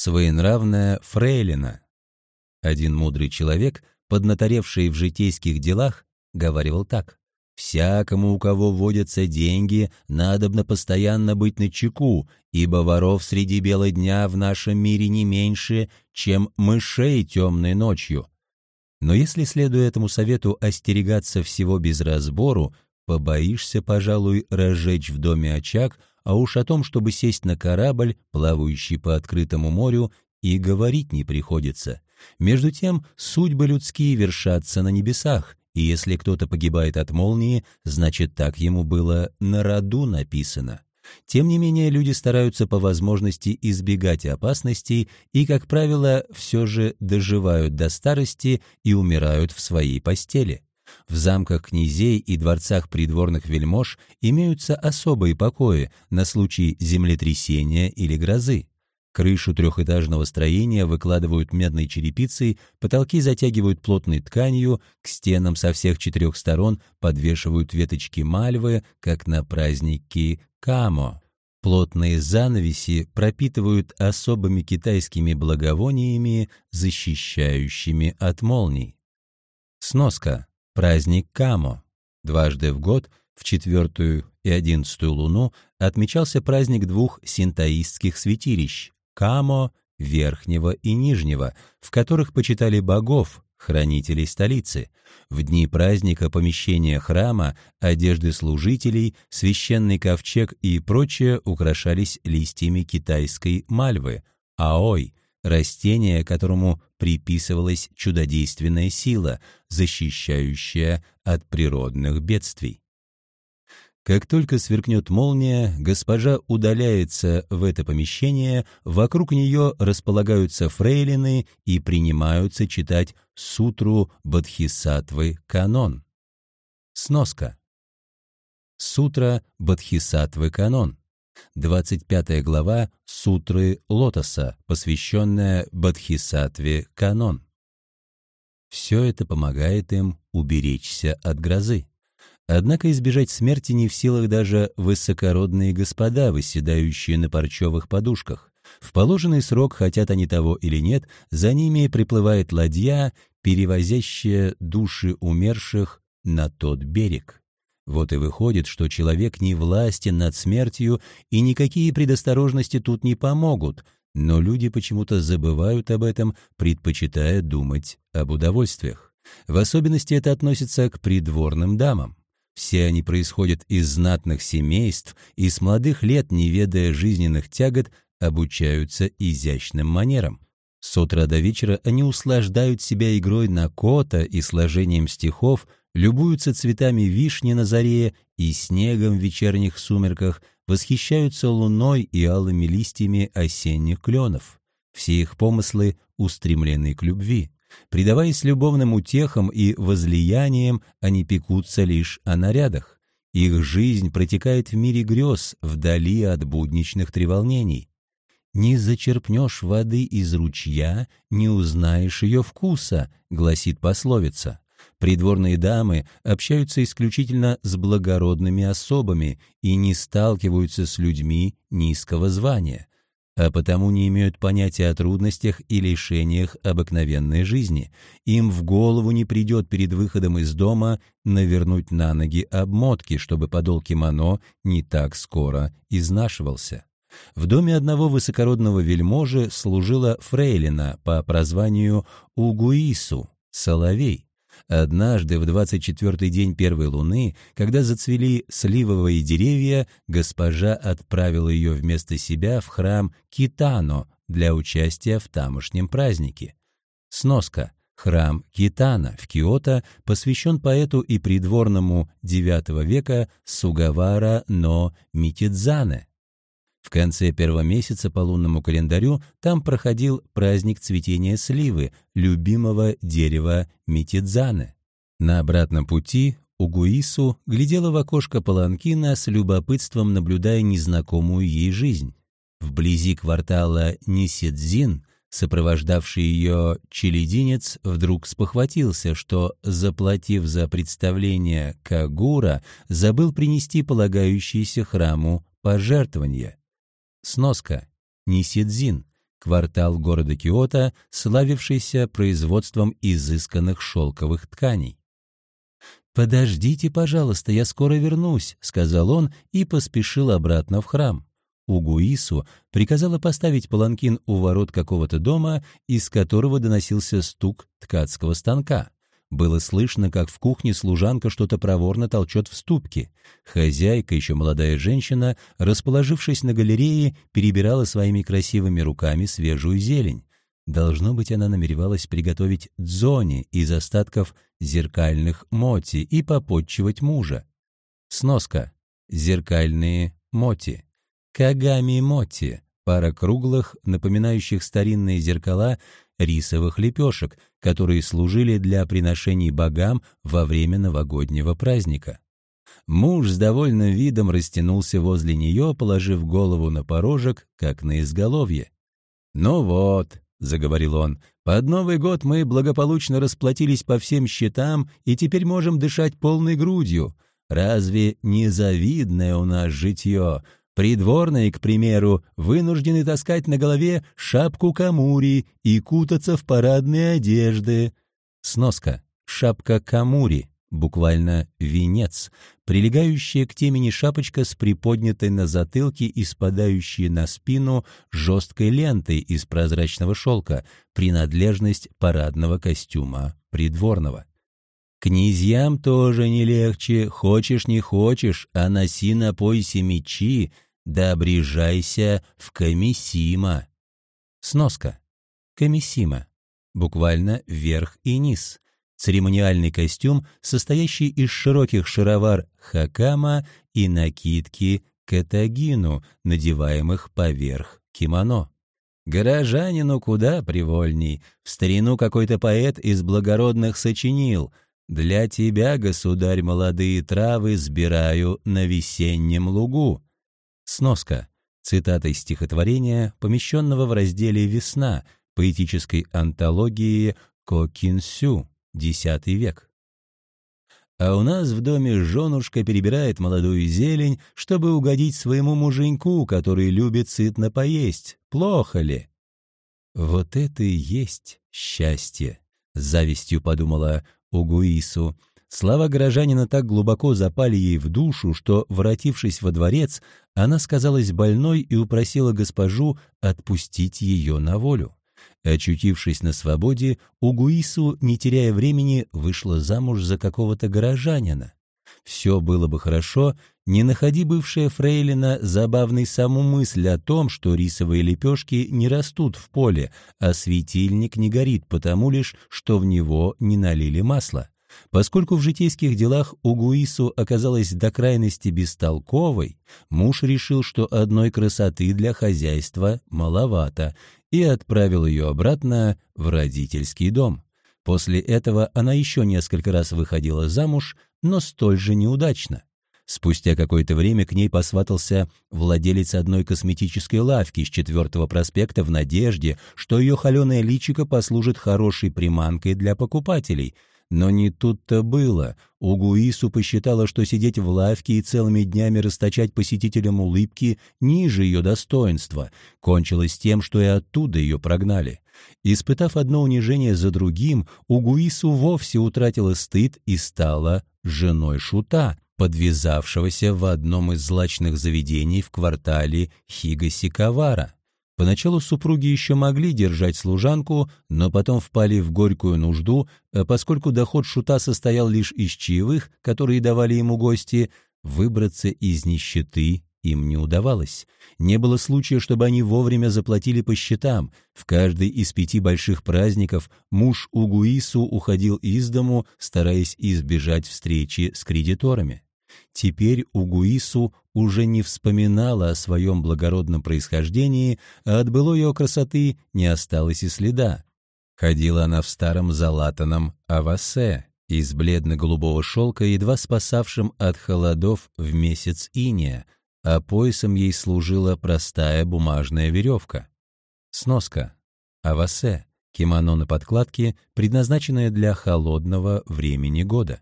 Своенравная фрейлина. Один мудрый человек, поднаторевший в житейских делах, говаривал так. «Всякому, у кого водятся деньги, надобно постоянно быть начеку, ибо воров среди бела дня в нашем мире не меньше, чем мышей темной ночью». Но если, следуя этому совету, остерегаться всего без разбору, побоишься, пожалуй, разжечь в доме очаг, а уж о том, чтобы сесть на корабль, плавающий по открытому морю, и говорить не приходится. Между тем, судьбы людские вершатся на небесах, и если кто-то погибает от молнии, значит, так ему было на роду написано. Тем не менее, люди стараются по возможности избегать опасностей и, как правило, все же доживают до старости и умирают в своей постели. В замках князей и дворцах придворных вельмож имеются особые покои на случай землетрясения или грозы. Крышу трехэтажного строения выкладывают медной черепицей, потолки затягивают плотной тканью, к стенам со всех четырех сторон подвешивают веточки мальвы, как на празднике Камо. Плотные занавеси пропитывают особыми китайскими благовониями, защищающими от молний. Сноска. Праздник Камо. Дважды в год, в четвертую и одиннадцатую луну, отмечался праздник двух синтаистских святилищ – Камо, Верхнего и Нижнего, в которых почитали богов, хранителей столицы. В дни праздника помещения храма, одежды служителей, священный ковчег и прочее украшались листьями китайской мальвы – аой, растение, которому приписывалась чудодейственная сила, защищающая от природных бедствий. Как только сверкнет молния, госпожа удаляется в это помещение, вокруг нее располагаются фрейлины и принимаются читать сутру Бадхисатвы Канон. Сноска. Сутра Бадхисатвы Канон. 25 глава Сутры Лотоса, посвященная Бадхисатве Канон. Все это помогает им уберечься от грозы. Однако избежать смерти не в силах даже высокородные господа, выседающие на парчевых подушках. В положенный срок, хотят они того или нет, за ними приплывает ладья, перевозящая души умерших на тот берег. Вот и выходит, что человек не властен над смертью, и никакие предосторожности тут не помогут, но люди почему-то забывают об этом, предпочитая думать об удовольствиях. В особенности это относится к придворным дамам. Все они происходят из знатных семейств и с молодых лет, не ведая жизненных тягот, обучаются изящным манерам. С утра до вечера они услаждают себя игрой на кота и сложением стихов, любуются цветами вишни на заре и снегом в вечерних сумерках, восхищаются луной и алыми листьями осенних кленов. Все их помыслы устремлены к любви. Предаваясь любовным утехам и возлияниям, они пекутся лишь о нарядах. Их жизнь протекает в мире грез, вдали от будничных треволнений. «Не зачерпнешь воды из ручья, не узнаешь ее вкуса», — гласит пословица. Придворные дамы общаются исключительно с благородными особами и не сталкиваются с людьми низкого звания, а потому не имеют понятия о трудностях и лишениях обыкновенной жизни. Им в голову не придет перед выходом из дома навернуть на ноги обмотки, чтобы подол кимоно не так скоро изнашивался. В доме одного высокородного вельможи служила фрейлина по прозванию Угуису, Соловей. Однажды, в 24-й день первой луны, когда зацвели сливовые деревья, госпожа отправила ее вместо себя в храм Китано для участия в тамошнем празднике. Сноска. Храм Китана в Киото посвящен поэту и придворному IX века Сугавара но Митидзане. В конце первого месяца по лунному календарю там проходил праздник цветения сливы, любимого дерева Митидзаны. На обратном пути Угуису глядела в окошко Паланкина с любопытством, наблюдая незнакомую ей жизнь. Вблизи квартала Нисидзин, сопровождавший ее челединец, вдруг спохватился, что, заплатив за представление Кагура, забыл принести полагающиеся храму пожертвования. Сноска. Нисидзин. квартал города Киото, славившийся производством изысканных шелковых тканей. «Подождите, пожалуйста, я скоро вернусь», — сказал он и поспешил обратно в храм. Угуису приказала поставить паланкин у ворот какого-то дома, из которого доносился стук ткацкого станка. Было слышно, как в кухне служанка что-то проворно толчет в ступке. Хозяйка, еще молодая женщина, расположившись на галерее, перебирала своими красивыми руками свежую зелень. Должно быть, она намеревалась приготовить дзони из остатков зеркальных моти и попотчевать мужа. Сноска. Зеркальные моти. Кагами-моти. Пара круглых, напоминающих старинные зеркала, рисовых лепешек, которые служили для приношений богам во время новогоднего праздника. Муж с довольным видом растянулся возле нее, положив голову на порожек, как на изголовье. «Ну вот», — заговорил он, — «под Новый год мы благополучно расплатились по всем счетам и теперь можем дышать полной грудью. Разве не завидное у нас житье? Придворные, к примеру, вынуждены таскать на голове шапку камури и кутаться в парадные одежды. Сноска. Шапка камури, буквально венец, прилегающая к темени шапочка с приподнятой на затылке и спадающей на спину жесткой лентой из прозрачного шелка, принадлежность парадного костюма придворного. Князьям тоже не легче, хочешь не хочешь, а носи на поясе мечи, да обрежайся в комиссима. Сноска. Комиссима. Буквально верх и низ. Церемониальный костюм, состоящий из широких шаровар хакама и накидки катагину, надеваемых поверх кимоно. Горожанину куда привольней. В старину какой-то поэт из благородных сочинил «Для тебя, государь, молодые травы сбираю на весеннем лугу». Сноска. Цитата из стихотворения, помещенного в разделе «Весна» поэтической антологии Кокинсю, X век. А у нас в доме женушка перебирает молодую зелень, чтобы угодить своему муженьку, который любит сытно поесть. Плохо ли? Вот это и есть счастье, завистью подумала Угуису, Слова горожанина так глубоко запали ей в душу, что, воротившись во дворец, она сказалась больной и упросила госпожу отпустить ее на волю. Очутившись на свободе, Угуису, не теряя времени, вышла замуж за какого-то горожанина. Все было бы хорошо, не находи бывшая фрейлина забавной саму мысль о том, что рисовые лепешки не растут в поле, а светильник не горит потому лишь, что в него не налили масла. Поскольку в житейских делах Угуису оказалась до крайности бестолковой, муж решил, что одной красоты для хозяйства маловато, и отправил ее обратно в родительский дом. После этого она еще несколько раз выходила замуж, но столь же неудачно. Спустя какое-то время к ней посватался владелец одной косметической лавки с четвертого проспекта в надежде, что ее холеное личико послужит хорошей приманкой для покупателей — но не тут-то было. Угуису посчитала, что сидеть в лавке и целыми днями расточать посетителям улыбки ниже ее достоинства. Кончилось тем, что и оттуда ее прогнали. Испытав одно унижение за другим, Угуису вовсе утратила стыд и стала женой шута, подвязавшегося в одном из злачных заведений в квартале Хигасикавара. Поначалу супруги еще могли держать служанку, но потом впали в горькую нужду, а поскольку доход шута состоял лишь из чаевых, которые давали ему гости, выбраться из нищеты им не удавалось. Не было случая, чтобы они вовремя заплатили по счетам. В каждый из пяти больших праздников муж Угуису уходил из дому, стараясь избежать встречи с кредиторами. Теперь Угуису уже не вспоминала о своем благородном происхождении, а от былой ее красоты не осталось и следа. Ходила она в старом залатанном авасе из бледно-голубого шелка, едва спасавшим от холодов в месяц иния, а поясом ей служила простая бумажная веревка. Сноска. Авасе. Кимоно на подкладке, предназначенное для холодного времени года.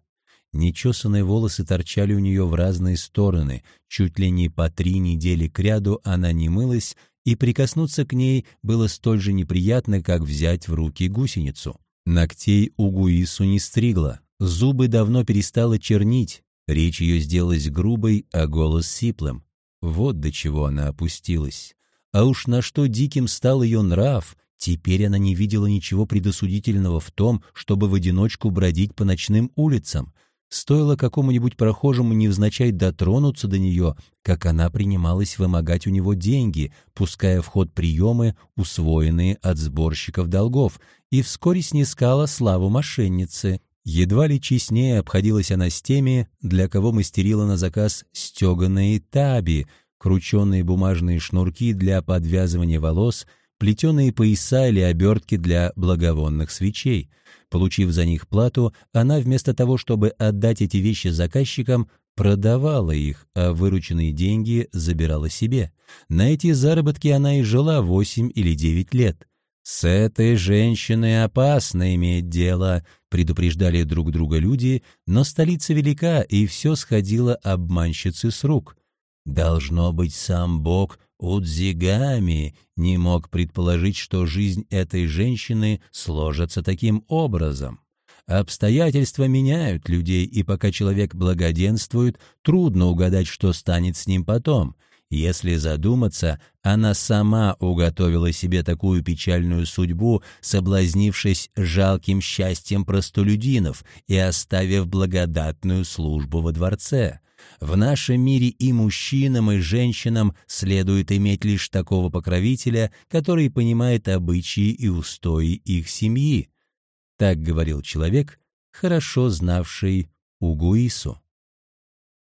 Нечесанные волосы торчали у нее в разные стороны, чуть ли не по три недели кряду она не мылась и прикоснуться к ней было столь же неприятно, как взять в руки гусеницу. Ногтей у Гуису не стригло, зубы давно перестала чернить, речь ее сделалась грубой, а голос сиплым. Вот до чего она опустилась. А уж на что диким стал ее нрав, теперь она не видела ничего предосудительного в том, чтобы в одиночку бродить по ночным улицам. Стоило какому-нибудь прохожему невзначай дотронуться до нее, как она принималась вымогать у него деньги, пуская в ход приемы, усвоенные от сборщиков долгов, и вскоре снискала славу мошенницы. Едва ли честнее обходилась она с теми, для кого мастерила на заказ стеганые таби — крученные бумажные шнурки для подвязывания волос, плетеные пояса или обертки для благовонных свечей. Получив за них плату, она вместо того, чтобы отдать эти вещи заказчикам, продавала их, а вырученные деньги забирала себе. На эти заработки она и жила 8 или 9 лет. «С этой женщиной опасно иметь дело», — предупреждали друг друга люди, но столица велика, и все сходило обманщицы с рук. Должно быть, сам Бог Удзигами не мог предположить, что жизнь этой женщины сложится таким образом. Обстоятельства меняют людей, и пока человек благоденствует, трудно угадать, что станет с ним потом. Если задуматься, она сама уготовила себе такую печальную судьбу, соблазнившись жалким счастьем простолюдинов и оставив благодатную службу во дворце. В нашем мире и мужчинам, и женщинам следует иметь лишь такого покровителя, который понимает обычаи и устои их семьи. Так говорил человек, хорошо знавший Угуису.